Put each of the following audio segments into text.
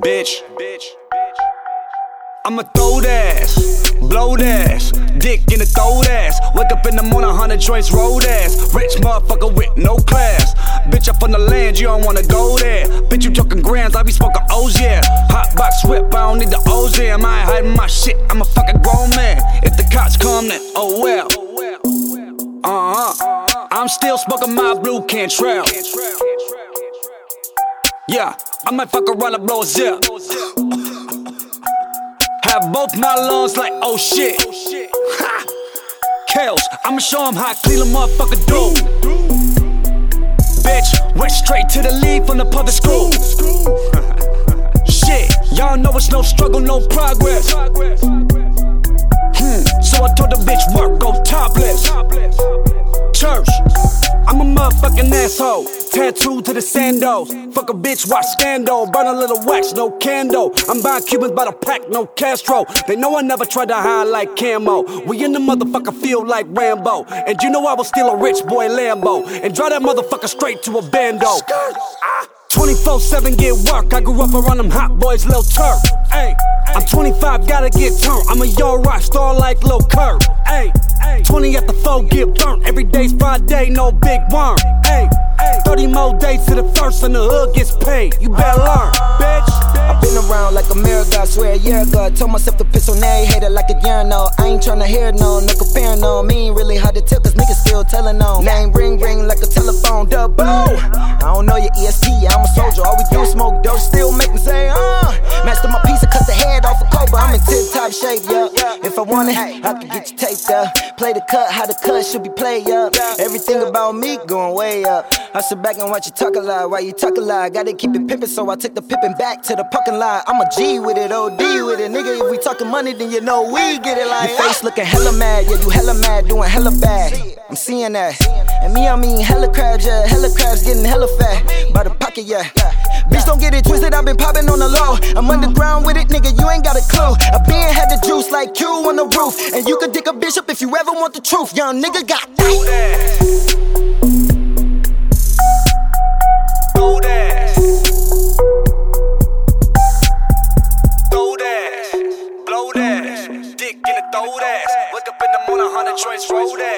bitch. I'ma throw that, blow that, dick in the throat ass. Wake up in the morning, hundred joints, road ass. Rich motherfucker with no class. Bitch, up on the land, you don't wanna go there. Bitch, you talking grams, I be smoking O's, yeah. Hot box whip, I don't need the O's, yeah. I ain't hiding my shit, I'm a fucking grown man. If the cops come, then oh well. Uh huh. I'm still smoking my blue Cantrell. Yeah, I might fuck around and blow a zip. Have both my lungs like oh shit. Ha! Kales, I'ma show 'em how I clean a motherfucker do. Bitch, went straight to the lead from the public school. shit, y'all know it's no struggle, no progress. Hmm, so I told the bitch work, go topless. Church, I'm a motherfucking asshole. Tattooed to the sandals. Fuck a bitch, watch scandal. Burn a little wax, no candle. I'm buying Cubans by the pack, no Castro. They know I never tried to hide like camo. We in the motherfucker feel like Rambo. And you know I was still a rich boy Lambo. And drive that motherfucker straight to a bando. 24 7 get work. I grew up around them hot boys, Lil Turk. Ay, I'm 25, gotta get turned. I'm a young rock star like Lil Kurt. Ay, 20 at the 4 get burnt. Every day's Friday, no big worm. Ay, 30 more days to the first and the hood gets paid. You better learn, bitch. I've been around like America, I swear a year ago. I told myself to piss on every hater like a urinal. I ain't tryna hear no, no comparing no. Me ain't really hard to tell, cause niggas still telling on. Name ring ring like a telephone, double. I don't know your EST, I'm a soldier. All we do is smoke dope, still make me say, uh. Master my piece and cut the head off a cobra. I'm in tip top shape, yeah. If I want it, I can get you taped up. Play the cut, how the cut should be played up. Everything about me going way up. I sit back and watch you talk a lot while you talk a lot. Gotta keep it pimpin', so I take the pimpin' back to the parking lot. I'm a G with it, OD with it. Nigga, if we talking money, then you know we get it like. Your face ah. looking hella mad, yeah, you hella mad, doing hella bad. I'm seeing that. And me, I mean hella crabs, yeah, hella crabs getting hella fat. By the pocket, yeah. Bitch, don't get it twisted, I've been popping on the low. I'm underground with it, nigga, you ain't got a clue. I been had the juice like you on the roof. And you could dick a bishop if you ever want the truth. Young nigga got that.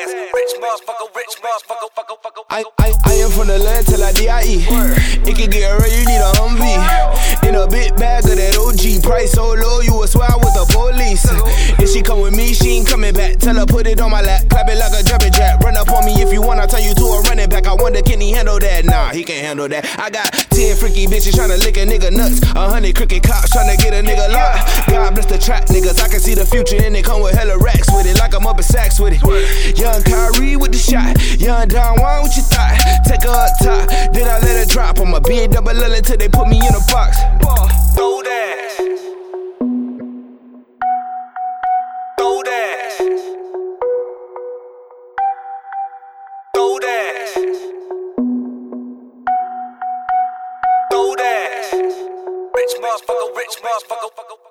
Ass. Rich motherfucker, rich motherfucker, fucker, fucker, I, I, I am from the land till I D.I.E. It can get real, you need a Humvee. In a big bag of that OG. Price so low, Tell her put it on my lap, clap it like a jumping jack. Run up on me if you want, I'll turn you to a running back. I wonder, can he handle that? Nah, he can't handle that. I got 10 freaky bitches tryna lick a nigga nuts. A hundred crooked cops tryna get a nigga locked. God bless the trap niggas, I can see the future and they come with hella racks with it. Like I'm up in sacks with it. Young Kyrie with the shot. Young Don Juan, what you thought? Take her up top, then I let her drop. I'ma be a double L until they put me in a box. Motherfucker, rich motherfucker.